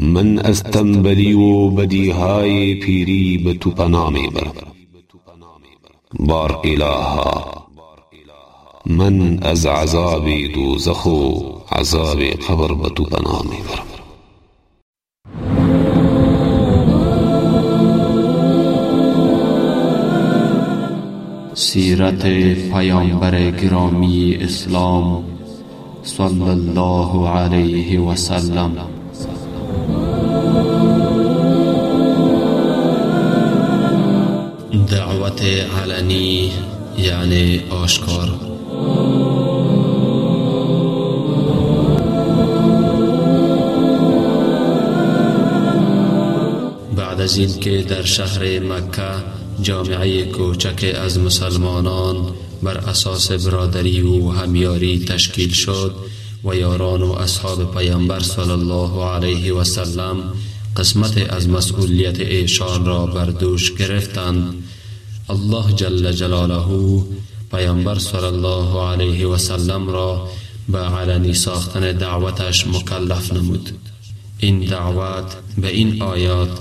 من از تنبلی و بدیهای پیری به تو پناه می برم بار الها من از عذاب دوزخ و عذاب قبر به تو پناه می برم سیرت پیامبر گرامی اسلام صلی الله علیه و سلم. دعوت علنی یعنی آشکار. بعد از اینکه در شهر مکه جامعه کوچک از مسلمانان بر اساس برادری و همیاری تشکیل شد و یاران و اصحاب پیامبر صلی الله علیه و سلم قسمت از مسئولیت ایشان را بر دوش گرفتند الله جل جلاله پیامبر صلی الله علیه و سلم را به علنی ساختن دعوتش مکلف نمود. این دعوت به این آیات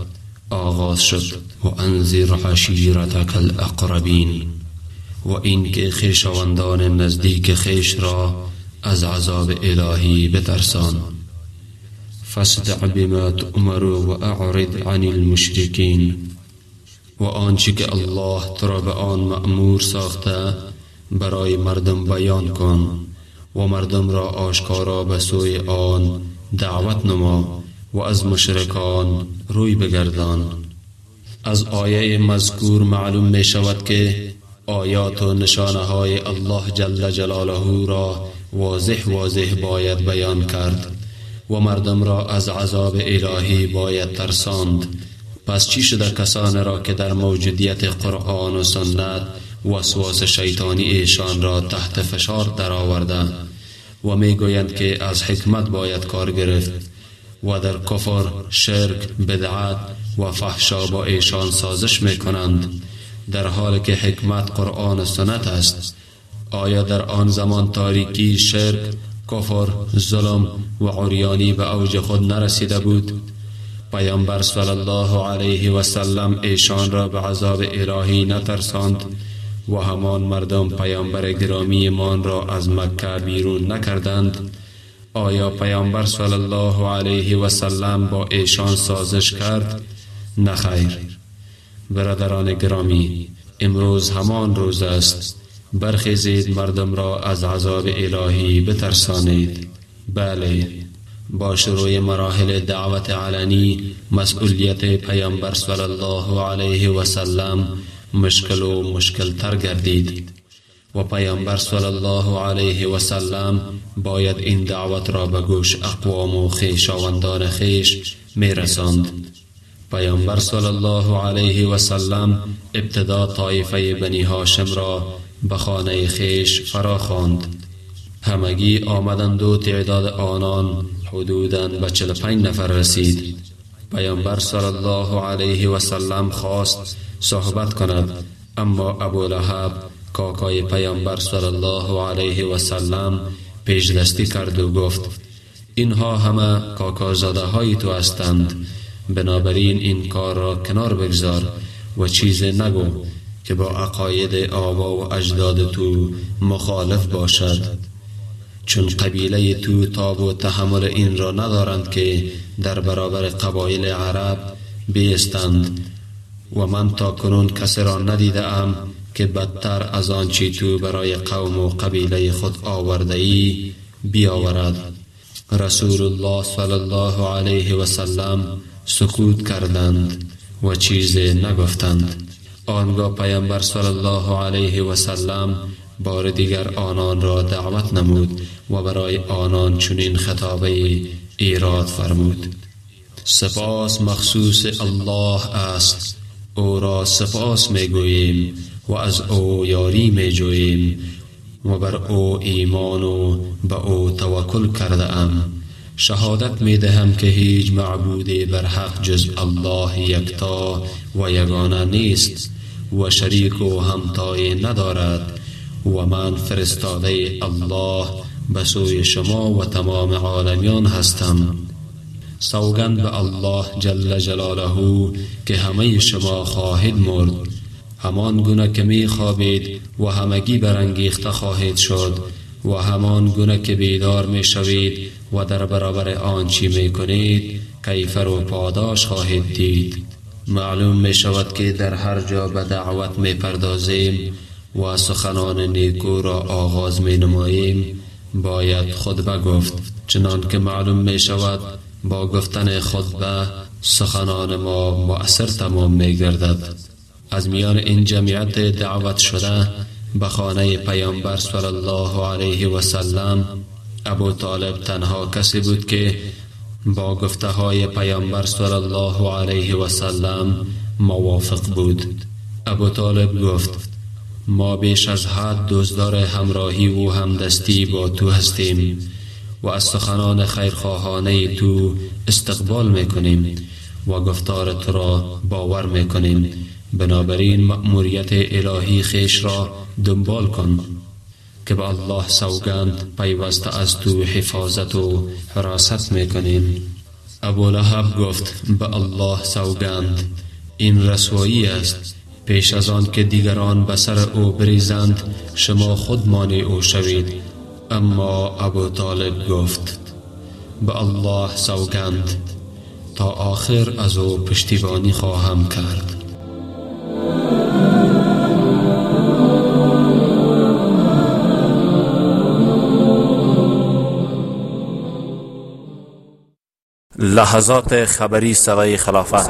آغاز شد. و انذر عشیرتک الاقربین و اینکه خیشاوندان نزدیک خیش را از عذاب الهی بترسان. فاصدع بما تؤمر و اعرض عن المشرکین و آنچه که الله ترا به آن مأمور ساخته برای مردم بیان کن و مردم را آشکارا به سوی آن دعوت نما و از مشرکان روی بگردان. از آیه مذکور معلوم می شود که آیات و نشانه های الله جل جلاله را واضح واضح باید بیان کرد و مردم را از عذاب الهی باید ترساند. پس چی شده کسانی را که در موجودیت قرآن و سنت وسواس شیطانی ایشان را تحت فشار درآورده و می‌گویند که از حکمت باید کار گرفت و در کفر شرک بدعت و فحشا با ایشان سازش می کنند در حال که حکمت قرآن و سنت است. آیا در آن زمان تاریکی شرک کفر ظلم و عریانی به اوج خود نرسیده بود؟ پیامبر صلی الله علیه و سلم ایشان را به عذاب الهی نترساند و همان مردم پیامبر گرامی مان را از مکه بیرون نکردند. آیا پیامبر صلی الله علیه و سلم با ایشان سازش کرد؟ نخیر برادران گرامی امروز همان روز است. برخیزید مردم را از عذاب الهی بترسانید. بله. با شروع مراحل دعوت علنی مسئولیت پیامبر صلی الله علیه و سلم مشکل و مشکل تر گردید. و پیامبر صلی الله علیه و سلم باید این دعوت را به گوش اقوام و خیشاوندان خیش می رساند پیامبر صلی الله علیه و سلم ابتدا طایفه بنی هاشم را به خانه خیش فرا خواند همگی آمدند و تعداد آنان حدوداً به 45 نفر رسید. پیامبر صلی الله علیه و سلم خواست صحبت کند اما ابو لحب کاکای پیامبر صلی الله علیه و سلم پیش دستی کرد و گفت اینها همه کاکازاده های تو هستند. بنابراین این کار را کنار بگذار و چیز نگو که با عقاید آبا و اجداد تو مخالف باشد. چون قبیله تو تاب و تحمل این را ندارند که در برابر قبایل عرب بیستند. و من تا کنون کسی را ندیده ام که بدتر از آنچه تو برای قوم و قبیله خود آورده ای بیاورد. رسول الله صلی الله علیه و سلم سکوت کردند و چیز نگفتند. آنگاه پیامبر صلی الله علیه و سلم بار دیگر آنان را دعوت نمود و برای آنان چنین خطابه ایراد فرمود. سپاس مخصوص الله است. او را سپاس می گوییم و از او یاری می جوییم و بر او ایمان و به او توکل کرده ام. شهادت می دهم که هیچ معبود بر حق جز الله یکتا و یگانه نیست و شریک و همتای ندارد. و من فرستاده الله به سوی شما و تمام عالمیان هستم. سوگند به الله جل جلاله که همه شما خواهید مرد. همان گونه که می خوابید و همگی برانگیخته خواهید شد و همان گونه که بیدار می شوید و در برابر آنچی می کنید کیفر و پاداش خواهید دید. معلوم می شود که در هر جا به دعوت می پردازیم و سخنان نیکو را آغاز می نماییم باید خطبه گفت چنان که معلوم می شود با گفتن خطبه سخنان ما مؤثر تمام می گردد از میان این جمعیت دعوت شده به خانه پیامبر صلی الله علیه و سلم ابو طالب تنها کسی بود که با گفته های پیامبر صلی الله علیه و سلم موافق بود. ابو طالب گفت ما بیش از حد دزدار همراهی و همدستی با تو هستیم و از سخنان خیرخواهانه تو استقبال می‌کنیم و گفتار تو را باور می‌کنیم. بنابراین مأموریت الهی خیش را دنبال کن که به الله سوگند پیوسته از تو حفاظت و حراست می‌کنیم. ابو لحب گفت به الله سوگند. این رسوایی است پیش از آن که دیگران به سر او بریزند شما خود مانع او شوید. اما ابو طالب گفت به الله سوگند تا آخر از او پشتیبانی خواهم کرد. لحظات خبری سرای خلافت.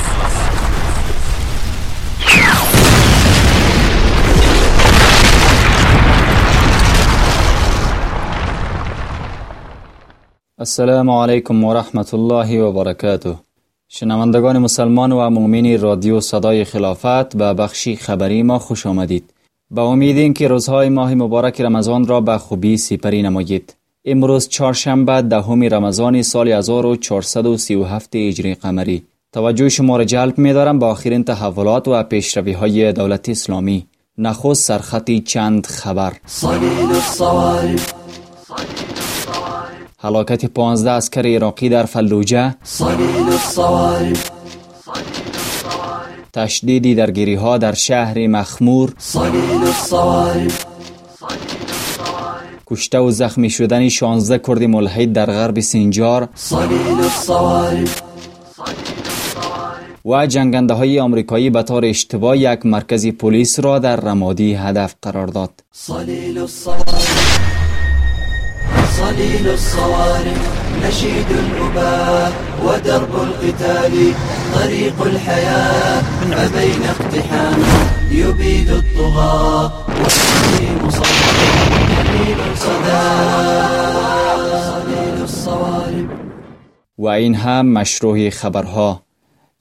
السلام علیکم و رحمت الله و برکاته شنوندگان مسلمان و مؤمنی رادیو صدای خلافت به بخشی خبری ما خوش آمدید. با امید که روزهای ماه مبارک رمضان را به خوبی سپری نمایید. امروز چهارشنبه دهم رمضان سال 1437 هجری قمری. توجه شما را جلب می دارم با آخرین تحولات و پیشروی های دولت اسلامی. نخست سرخطی چند خبر. حلاکت 15 اسکر عراقی در فلوجه. تشدیدی در گیری ها در شهر مخمور. کشته و زخمی شدن 16 کرد ملحد در غرب سینجار. و جنگنده های آمریکایی به طور اشتباه یک مرکز پلیس را در رمادی هدف قرار داد. صليل الصوارم نشيد الأباء ودرب القتال طريق الحياة فبين اقتحام يبيد الطغاة والسليم صدى جميل صدى صليل الصوارم و این هم مشروع خبرها.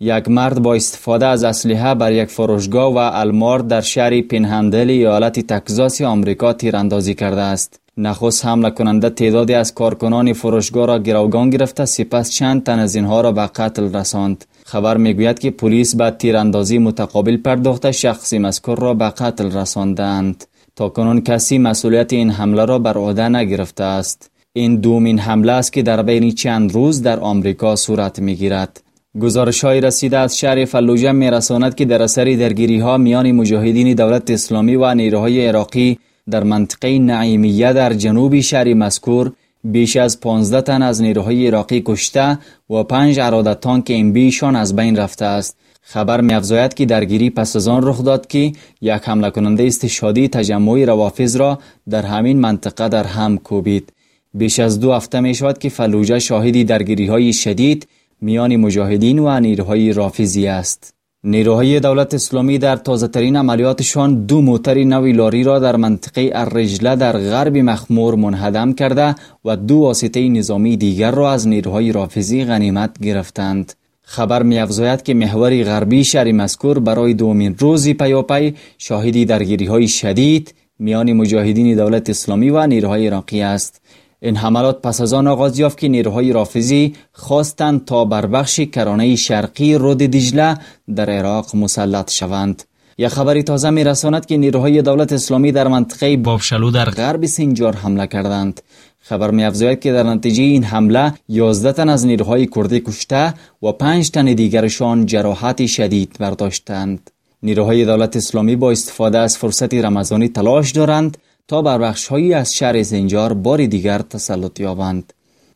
یک مرد با استفاده از اسلحه بر یک فروشگاه و المار در شهر پینهندل ایالت تکزاس آمریکا تیراندازی کرده است. نخست حمله کننده تعدادی از کارکنان فروشگاه را گروگان گرفته سپس چند تن از اینها را به قتل رساند. خبر می‌گوید که پلیس به تیراندازی متقابل پرداخته شخصی مذکور را به قتل رساندند. تا کنون کسی مسئولیت این حمله را بر عهده نگرفته است. این دومین حمله است که در بین چند روز در آمریکا صورت می‌گیرد. گزارش های رسیده از شهر فلوجه می رساند که در اثر درگیری ها میان مجاهدین دولت اسلامی و نیروهای عراقی در منطقه نعیمیه در جنوب شهر مذکور بیش از 15 تن از نیروهای عراقی کشته و پنج اراده تانک بیشان از بین رفته است. خبر می افزاید که درگیری پس از آن رخ داد که یک حمله کننده استشهادی تجمع روافظ را در همین منطقه در هم کوبید. بیش از دو هفته می شود که فلوجه شاهدی درگیری های شدید میان مجاهدین و نیروهای رافیزی است. نیروهای دولت اسلامی در تازه ترین عملیاتشان دو موتر نوی لاری را در منطقه الرجله در غرب مخمور منهدم کرده و دو واسطه نظامی دیگر را از نیروهای رافیزی غنیمت گرفتند. خبر می افزاید که محور غربی شهر مذکور برای دومین روزی پیاپی شاهدی درگیری های شدید میان مجاهدین دولت اسلامی و نیروهای عراقی است. این حملات پس از آن آغاز یافت که نیروهای رافضی خواستند تا بر بخش کرانه شرقی رود دجله در عراق مسلط شوند. یک خبری تازه می رساند که نیروهای دولت اسلامی در منطقه بابشلو در غرب سنجار حمله کردند. خبر می افزاید که در نتیجه این حمله 11 تن از نیروهای کردی کشته و 5 تن دیگرشان جراحت شدید برداشتند. نیروهای دولت اسلامی با استفاده از فرصت رمضانی تلاش دارند تا بر هایی از شهر زنجار بار دیگر تسلط یابند.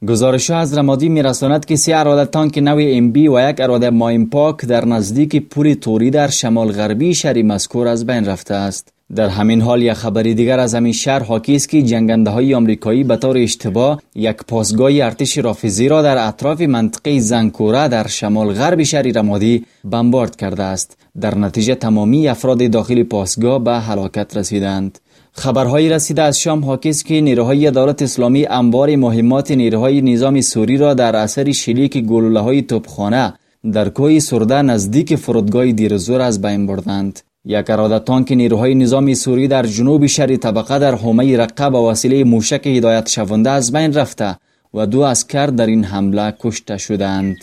گزارش از رمادی میرساند که سی اراده تانک نوی ام بی و یک اراده مایم پاک در نزدیک پوری توری در شمال غربی شهر مذکور از بین رفته است. در همین حال یک خبری دیگر از همین شهر حاکی است که جنگنده های آمریکایی به طور اشتباه یک پاسگاه ارتش رافیزی را در اطراف منطقه زنکوره در شمال غرب شهر رمادی بمبارد کرده است در نتیجه تمامی افراد داخل پاسگاه به هلاکت رسیدند خبرهایی رسیده از شام حاکی که نیروهای دولت اسلامی انبار مهمات نیروهای نظام سوری را در اثر شلیک گلوله های توپخانه در کوی سرده نزدیک فرودگاه دیرزور از بین بردند. یک اراده تانک نیروهای نظام سوری در جنوب شهر طبقه در حومه رقه با وسیله موشک هدایت شونده از بین رفته و دو اسکر در این حمله کشته شدند.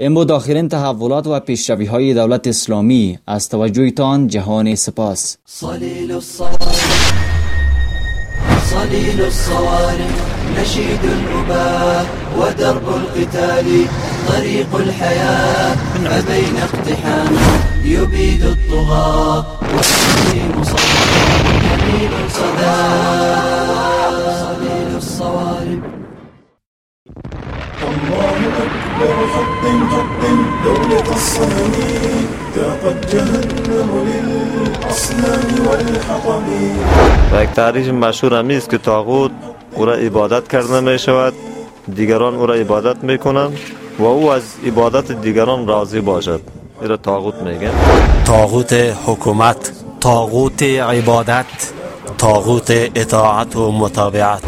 این بود آخرین تحولات و پیشروی های دولت اسلامی از توجهتان جهان سپاس. صليل الصوارم نشيد الأباء ودرب القتال طريق الحياة فبين اقتحام يبيد الطغاة والسليم صدى جميل صدى صليل الصوارم الله أكبر حطم حطم دولة الصنم و یک تعریف مشهور همی است که تاغوت او را عبادت کرده می شود دیگران او را عبادت می کنند و او از عبادت دیگران راضی باشد. این را تاغوت میگن. تاغوت حکومت تاغوت عبادت تاغوت اطاعت و متابعت.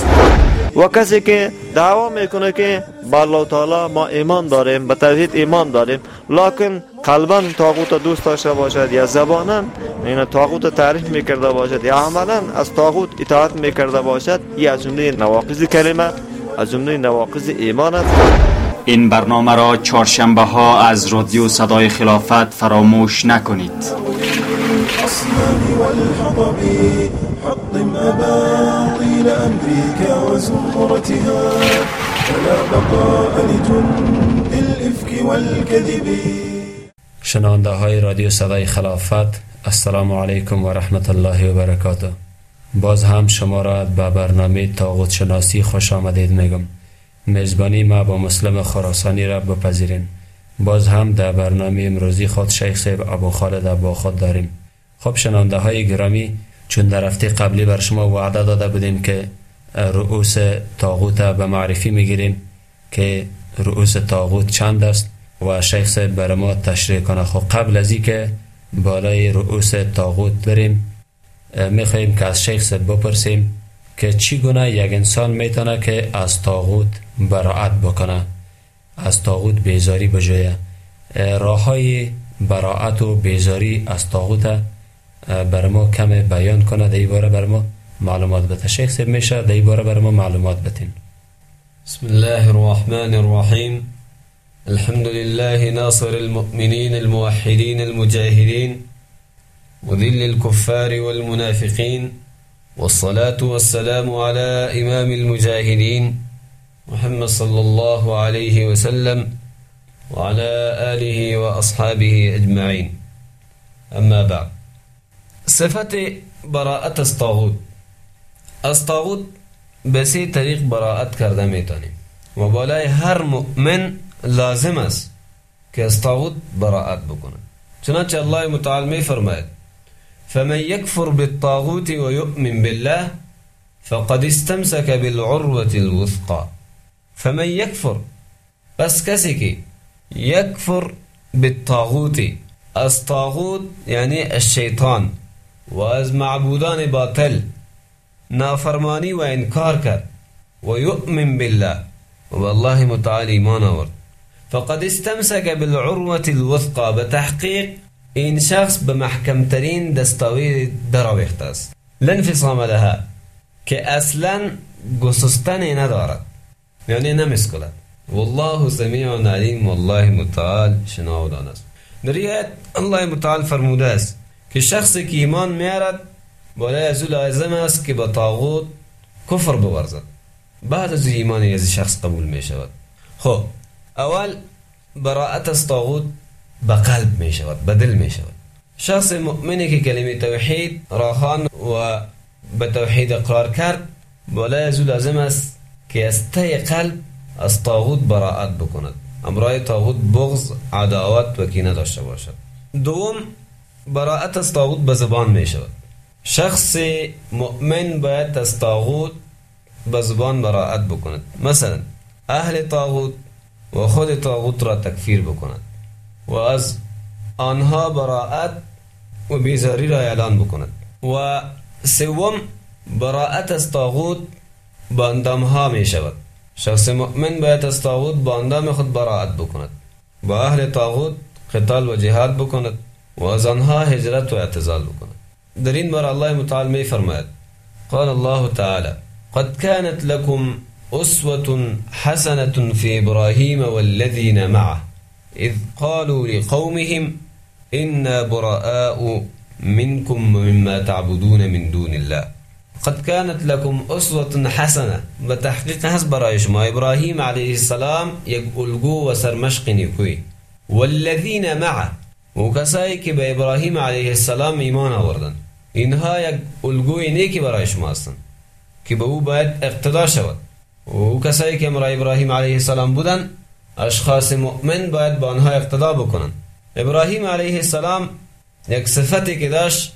و کسی که دعوا می‌کنه که با الله تعالی ما ایمان داریم به توحید ایمان داریم لکن قلبا تاغوت دوست داشته باشد یا زبانا این تاغوت تعریف می‌کرده باشد یا عملا از تاغوت اطاعت می‌کرده باشد این از جمله نواقض کلمه از جمله نواقض ایمان است این برنامه را چهارشنبه ها از رادیو صدای خلافت فراموش نکنید. حطم أباطيل أمريكا وزمرتها. فلا بقاء لجند الإفك والكذب. شنانده های رادیو صدای خلافت السلام علیکم و رحمت الله و برکاته. باز هم شما را به برنامه تاغوت شناسی خوش آمدید میگم. میزبانی ما با مسلم خراسانی را بپذیرین. باز هم در برنامه امروزی خود شیخ صاحب ابو خالد با خود داریم. خب شنانده های گرامی چون در هفته قبلی بر شما وعده داده بودیم که رؤوس تاغوت به معرفی می‌گیریم که رؤوس تاغوت چند است؟ و شیخ صاحب بر ما تشریح کنه. خب قبل از که بالای رؤوس تاغوت بریم میخواییم که از شیخ صاحب بپرسیم که چی گونه یک انسان می‌تونه که از تاغوت براعت بکنه؟ از تاغوت بیزاری بجویه. راه های براعت و بیزاری از تاغوت بر ما کم بیان کنه در باره بر ما معلومات بده. شیخ سب میشه در باره بر ما معلومات بتین بسم الله الرحمن الرحيم الحمد لله ناصر المؤمنين الموحدين المجاهدين وذل الكفار والمنافقين والصلاة والسلام على إمام المجاهدين محمد صلى الله عليه وسلم وعلى آله وأصحابه أجمعين. أما بعد طاغوت از طاغوت به سه طریق براعت کرده میتونیم. هر مؤمن لازم است که از طاغوت براعت بکنه. چنانچه الله متعال می فرماید فمن یکفر بالطاغوت و یؤمن بالله فقد استمسك بالعروة الوثقى. فمن يكفر بس كسكي يكفر بالطاغوت الطاغوت يعني الشيطان وأز معبودان باطل نافرماني وإنكار كر ويؤمن بالله والله متعالى إيمان ورد فقد استمسك بالعروة الوثقى به تحقیق این شخص به محکمترین دستاوی درآویخته است لانفصام لها که أصلا گسستنی ندارد یعنی نمیسکلد والله سمیع علیم والله متعال شناودان است در الله متعال فرموده است که شخصی که ایمان میارد بالای از أو است که با کفر بعد از ایمان از شخص قبول می شود خب. اول براعت از طاغوت به قلب می شود به دل می شود. شخص مؤمنی که کلمه توحید راخان و به توحید اقرار کرد بالای از او لازم است که از قلب از طاغوت بکند. امرای طاغوت بغض عداوت و کینه داشته باشد. دوم براعت از طاغوت به زبان می شود. شخص مؤمن باید از طاغوت به زبان براعت بکند. مثلا اهل طاغوت و خود طاغوت را تکفیر بکند و از آنها براعت و بیزاری را اعلان بکند و سوم براعت از طاغوت با اندامها می شود. شخص مؤمن باید از طاغوت با اندام خود براعت بکند. با أهل طاغوت قتال و جهاد بکند و از آنها هجرت و اعتزال بکنند در این بار الله متعال می فرماید. قال الله تعالى قد كانت لكم أسوة حسنة في إبراهيم والذين معه. إذ قالوا لقومهم إنا براء منكم مما تعبدون من دون الله. قد كانت لكم أسوة حسنة بتحقيق حسب رأيش ما إبراهيم عليه السلام يقول جو وسرمشقني كوي والذين معه. وكسايك بإبراهيم عليه السلام إيمانا وردا إنها يقول جو نيكي برأيش ما أصلا. كي بو باید اقتدا شود و کسایی که امرای ابراهیم علیه السلام بودن اشخاص مؤمن باید با آنها اقتدا بکنن ابراهیم علیه السلام یک صفتی که داشت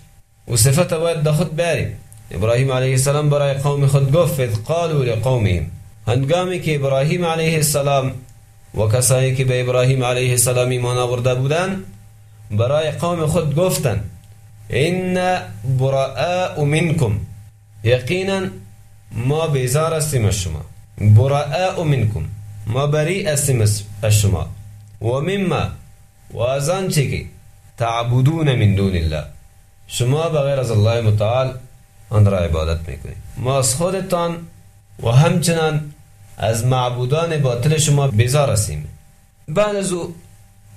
و صفت باید در خود بیاریم. ابراهیم علیه السلام برای قوم خود گفت قالوا لقومهم. هنگامی که ابراهیم علیه السلام و کسایی که به ابراهیم علیه السلام ایمان آورده بودند برای قوم خود گفتن این براء منکم. یقینا ما بیزار هستیم شما. براء منکم ما بری هستیم از شما و مما و از آنچه که تعبدون من دون الله. شما بغیر از الله متعال آن را عبادت میکنید. ما از خودتان و همچنان از معبودان باطل شما بیزار هستیم. بعد از أو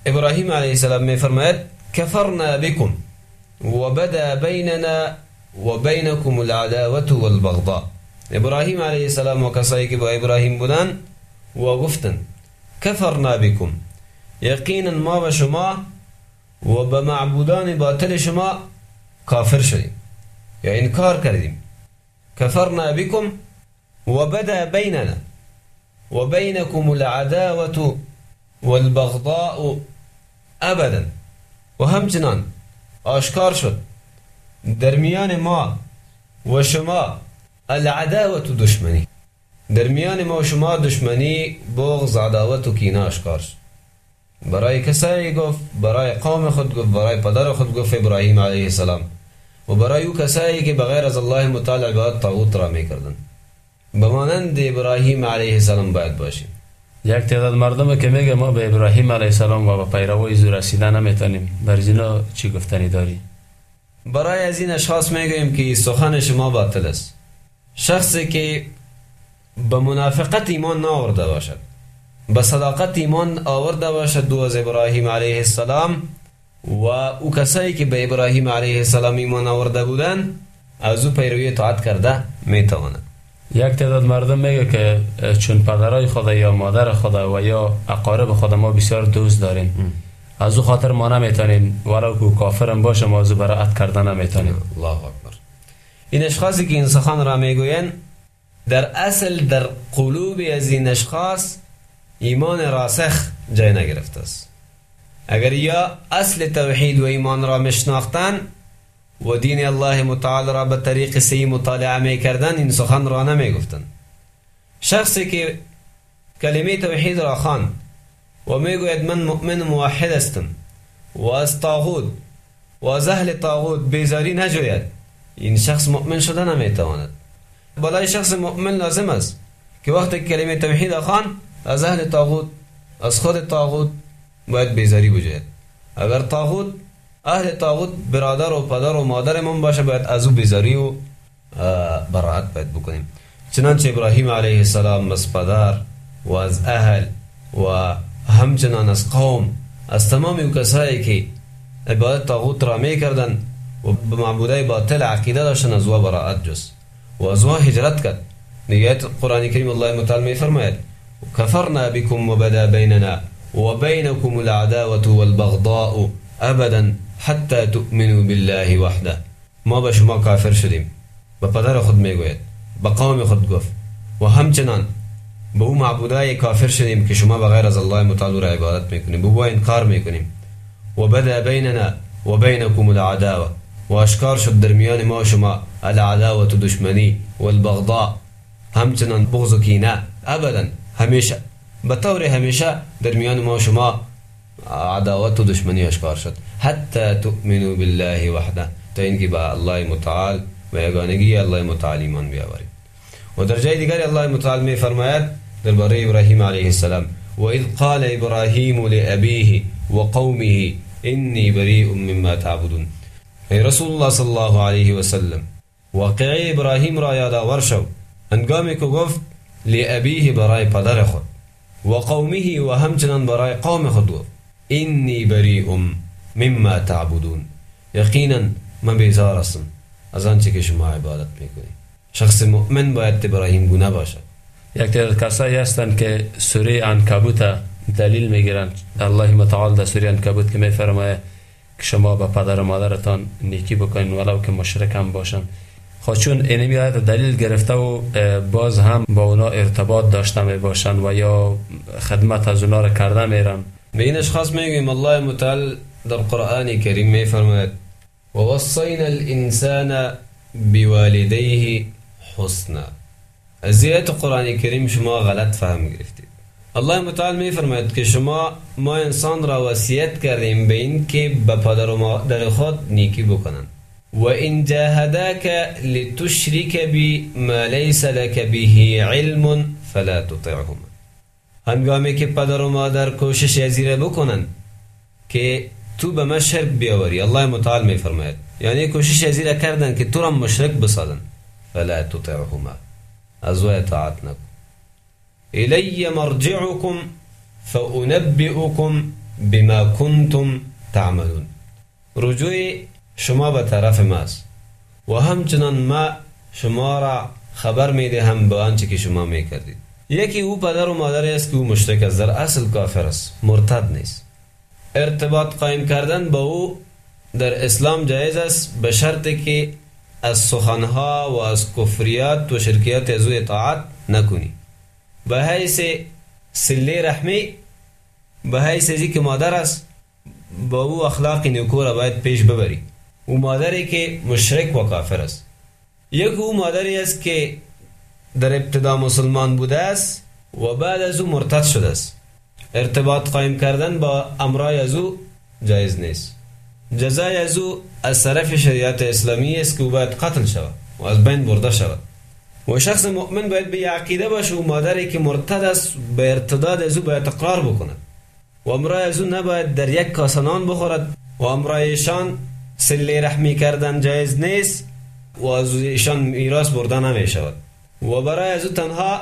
ابراهیم علیه السلام میفرماید کفرنا بكم وبدا بيننا وبينكم العداوة والبغضاء. إبراهيم عليه السلام وكسائك با إبراهيم بودن وغفتن. كفرنا بكم. يقينا ما بشما وبمعبودان باطل شما كافر شديم. يعني إنكار كرديم. كفرنا بكم وبدا بيننا. وبينكم العداوة والبغضاء أبدا. وهم جنان. أشكار شد. درميان ما وشما العداوت و دشمنی. در میان ما و شما دشمنی بغض عداوت و کینه آشکار شد. برای کسایی گفت برای قوم خود گفت برای پدر خود گفت ابراهیم علیه السلام. و برای او کسایی که بغیر از الله متعال عبادت طاغوت را می‌کردن بمانند ابراهیم علیه السلام باید باشیم. یک تعداد مردم که میگه ما به ابراهیم علیه السلام و به پیروای زو رسیدن نمی‌تونیم. بر اینا چی گفتنی داری؟ برای از این اشخاص می‌گویم که سخن شما باطل است. شخصی که به منافقت ایمان نآورده باشد به صداقت ایمان آورده باشد دو از ابراهیم علیه السلام و او کسایی که به ابراهیم علیه السلام ایمان آورده بودن از او پیروی اطاعت کرده می‌تواند. یک تعداد مردم میگه که چون پدرای خدا یا مادر خدا و یا اقارب خدا ما بسیار دوست داریم. از او خاطر ما نمی‌تونیم ولو که کافرم باشه ما از او براعت کردن نمی‌تونیم. الله اکبر. این اشخاصی که این سخن را می‌گوین در اصل در قلوب از این اشخاص ایمان راسخ جای نگرفته است. اگر یا اصل توحید و ایمان را مشناختن و دین الله متعال را به طریق سی مطالعه می کردن این سخن را نمی گفتن شخصی که کلمه توحید را خان و می گوید من مؤمن موحد استم و از و از اهل طاغوت بیزاری نجوید این شخص مؤمن شده نمی تواند بالای شخص مؤمن لازم است که وقتی کلمه توحید خان از اهل طاغوت از خود طاغوت باید بیزاری بجوید اگر طاغوت اهل طاغوت برادر و پدر و مادرمون باشه باید از او بیزاری و براعت باید بکنیم چنانچه ابراهیم علیه السلام از پدر و از اهل و همچنان از قوم از تمام کسایی که عبادت طاغوت را می کردن و به معبودای باطل عقیده داشتن از أو براعت جز و از أو هجرت کرد نگهت قرآن کریم الله متعال می فرماید کفرنا بكم و بدا بیننا و بینکم العداوة والبغضاء ابدا حتی تؤمنوا بالله وحده. ما به شما کافر شدیم به پدر خود میگوید به قوم خود گفت و همچنان به أو معبودای کافر شدیم که شما بغیر از الله متعال را عبادت میکنیم به أو انکار میکنیم و بدا بیننا و بینکم العداوة. و اشکار شد در میان ما شما العداوه دشمنی و البغضاء همچنان بغض و ابدا همیشه به طور در میان ما شما عداوت و دشمنی شد. حتی تؤمنوا بالله وحده تا اینکه الله متعال و یگانگی الله متعال ایمان بیاورید. و در جای الله متعال می فرماید درباره ابراهیم علیه السلام و اذ قال ابراهیم لأبیه و قومه انی بریء مما تعبدون. ای رسول الله صلی الله علیه و سلم واقعی ابراهیم را یادآور شو انگامی که گفت لابیه برای پدر خود و قومه و همچنان برای قوم خود گفت اینی بریئم مما تعبدون یقینا من بیزار هستم از آنچه که شما عبادت میکنید شخص مؤمن باید ابراهیم گونه باشد یک تعداد کسایی هستند که سوره عنکبوت دلیل میگیرند الله متعال در سوره عنکبوت که میفرماید که شما به پدر و مادرتان نیکی بکنین ولو که مشرک هم باشن. خود چون اینمی آیت دلیل گرفته و باز هم با اونا ارتباط داشته می باشن و یا خدمت از اونا را کرده میرن به این اشخاص الله متعال در قرآن کریم می فرماید ووصينا الانسان بوالديه حسنا. از آیت قرآن کریم شما غلط فهم گرفتید. الله متعال می فرماید که شما ما انسان را وصیت کردیم به این که به پدر و مادر خود نیکی بکنند و ان جاهداك لتشرك بی ما ليس لك به علم فلا تطعهما هنگامی که پدر و مادر کوشش زیره بکنند که تو به من بیاوری الله متعال می فرماید یعنی کوشش از کردن که تو را مشرک بسازن فلا تطعهما از و اطاعت نکن الی مرجعکم فانبئکم بما کنتم تعملون. رجوع شما به طرف ماست. و ما شما را خبر میده هم به آنچه که شما میکردید. یکی أو پدر و مادری است که أو مشرک است در اصل کافر است مرتد نیست. ارتباط قایم کردن با أو در اسلام جایز است به شرطی که از سخنها و از کفریات و شرکیات از أو اطاعت نکنی. به حیث سله رحمی به حیث ازی که مادر است با او اخلاق نیکو را باید پیش ببری. او مادری که مشرک و کافر است. یک او مادری است که در ابتدا مسلمان بوده است و بعد از او مرتد شده است. ارتباط قایم کردن با امرای از او جایز نیست. جزای از او از طرف شریعت اسلامی است که او باید قتل شود و از بین برده شود. و شخص مؤمن باید به عقیده باشه و مادری که مرتد است به ارتداد از او باید اقرار بکند. و امرای از او نباید در یک کاسنان بخورد و امرایشان سلی رحمی کردن جایز نیست و از ایشان میراث برده نمی شود و برای از او تنها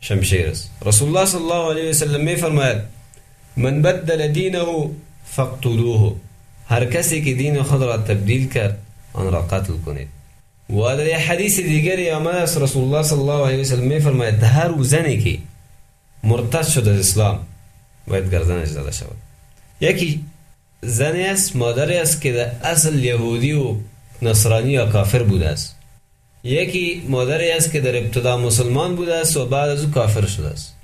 شمشیر است. رسول الله صلی الله علیه و سلم می فرماید من بدل دینه فقتلوه هر کسی که دین خود را تبدیل کرد آن را قتل کنید. و در حدیث دیگری آمده است رسول الله صلی الله علیه و سلم می فرماید هر زنی که مرتد شد از اسلام باید گردنش زده شود یکی زنی است مادری است که در اصل یهودی و نصرانی یا کافر بوده است. یکی مادری است که در ابتدا مسلمان بوده است و بعد از او کافر شده است.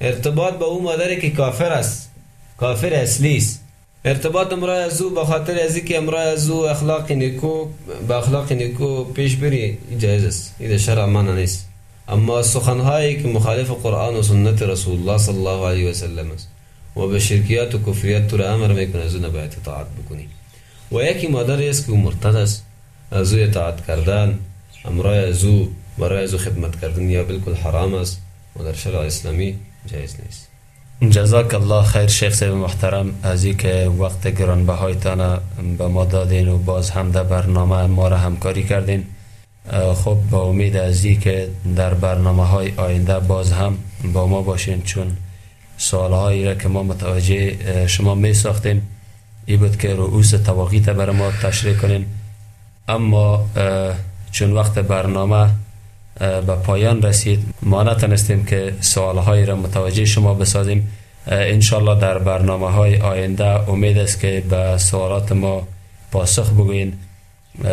ارتباط با او مادری که کافر است کافر اصلی است. ارتباط امرای از او به خاطر از اینکه امرای از او اخلاق نیکو به اخلاق نیکو پیش بری جایز است. این شرع مانع نیست. اما سخنهایی که مخالف قرآن و سنت رسول الله صلی الله علیه و سلم است. و به شرکیات و کفریات تو را امر می‌کنه از او نباید اطاعت بکنی. و یکی مادری است که مرتد است. از او اطاعت کردن امرای از او برای از او خدمت کردن یا بالکل حرام است. و در شرع اسلامی جایز نیست. جزاک الله خیر شیخ صاحب محترم از که وقت گرانبهایتان به ما دادین و باز هم در برنامه ما را همکاری کردین. خب با امید از که در برنامه های آینده باز هم با ما باشین چون سوال هایی را که ما متوجه شما می ساختیم ای بود که رؤوس تواقیت بر ما تشریح کنیم اما چون وقت برنامه به پایان رسید. ما نتونستیم که سوال هایی را متوجه شما بسازیم. انشالله در برنامه های آینده امید است که به سوالات ما پاسخ بگوین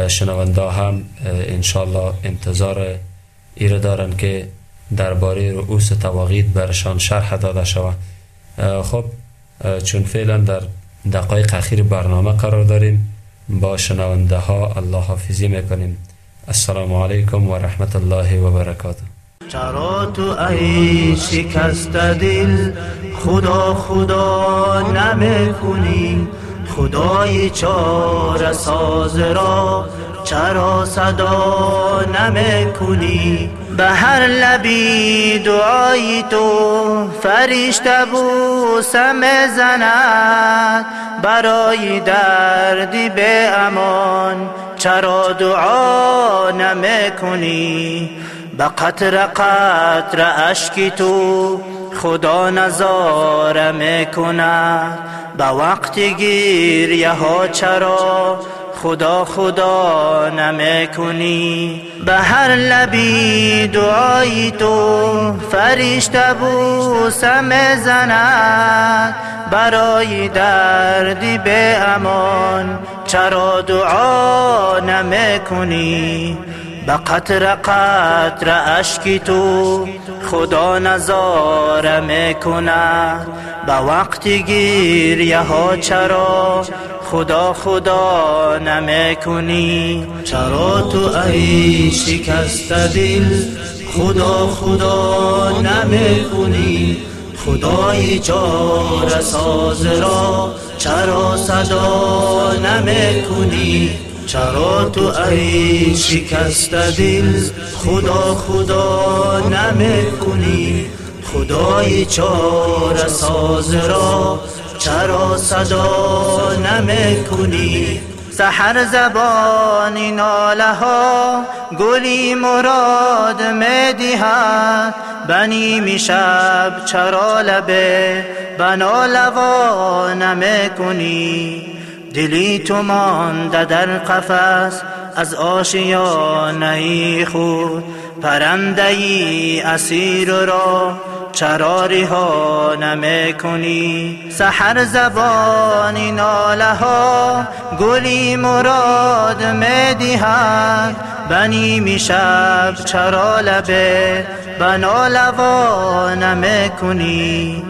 شنونده هم انشالله انتظار ایره دارن که درباره رؤوس تواقید برشان شرح داده شود خب چون فعلا در دقایق اخیر برنامه قرار داریم با شنونده ها الله حافظی می‌کنیم. السلام علیکم و رحمت الله و برکاته چرا تو ای شکست دل خدا خدا نمی خدای چار ساز را چرا صدا نمی کنی به هر لبی دعای تو فرشته بوسم زند. برای دردی به امان چرا دعا نمی کنی به قطر قطر اشکی تو خدا نظاره می‌کند به وقت گیریه ها چرا خدا خدا نمی کنی به هر لبی دعای تو فرشته بوسم زند. برای دردی به امان چرا دعا نمی کنی به قطر قطر اشکی تو خدا نظاره می‌کند به وقت گیریه ها چرا خدا خدا نمی‌کنی؟ چرا تو ای شکست دل خدا خدا نمی‌کنی خدای چار ساز را چرا صدا نمی‌کنی؟ چرا تو ای شکست دل خدا خدا نمی‌کنی؟ خدای چار ساز را چرا صدا نمی‌کنی؟ سحر زبانی ناله ها گلی مراد میدیهد بنی می شب چرا لبه بنا لوا نمی‌کنی دلی تو مانده در قفس از آشیانه خود. پرنده ای اسیر را چراری ها نمی کنی. سحر زبانی ناله ها گلی مراد می دیهد بنی می شب چرا لبه بنا لوا نمی کنی.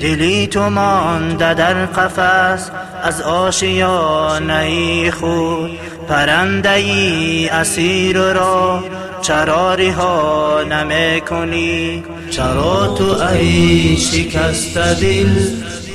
دلی تو مانده در قفس از آشیانه خود پرنده ای اسیر را چراری ها نمی کنی. چرا تو ای شکست دل.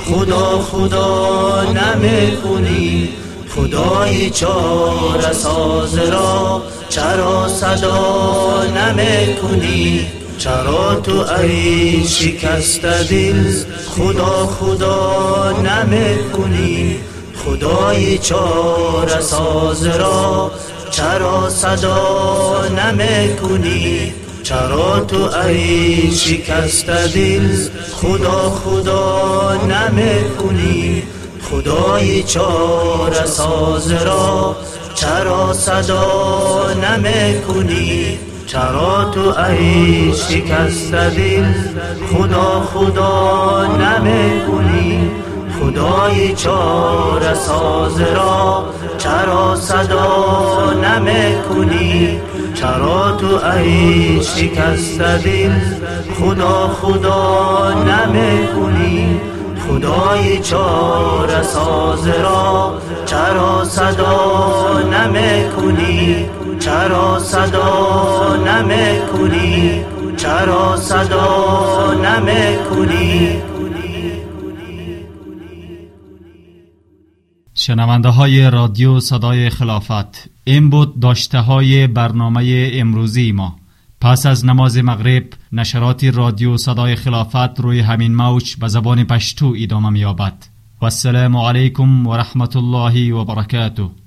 خدا خدا نمی کنی خدای چار ساز را چرا صدا نمی کنی چرا تو ای شکست دل؟ خدا خدا نمی کنی خدای چار ساز را چرا صدا نمی کنی چرا تو ای شکست دل خدا خدا نمی کنی. خدای چار ساز را چرا صدا نمی کنی. چرا تو ای شکست دل خدا خدا نمی کنی. خدای چار ساز را چرا صدا نمی کنی. چرا تو ای شکست دل خدا خدا نمی کنی خدای چار ساز را چرا صدا نمی کنی چرا صدا نمی کنی چرا صدا نمی شنونده های رادیو صدای خلافت. این بود داشته های برنامه امروزی ما. پس از نماز مغرب نشرات رادیو صدای خلافت روی همین موج به زبان پشتو ادامه میابد و السلام علیکم و رحمت الله و برکاته.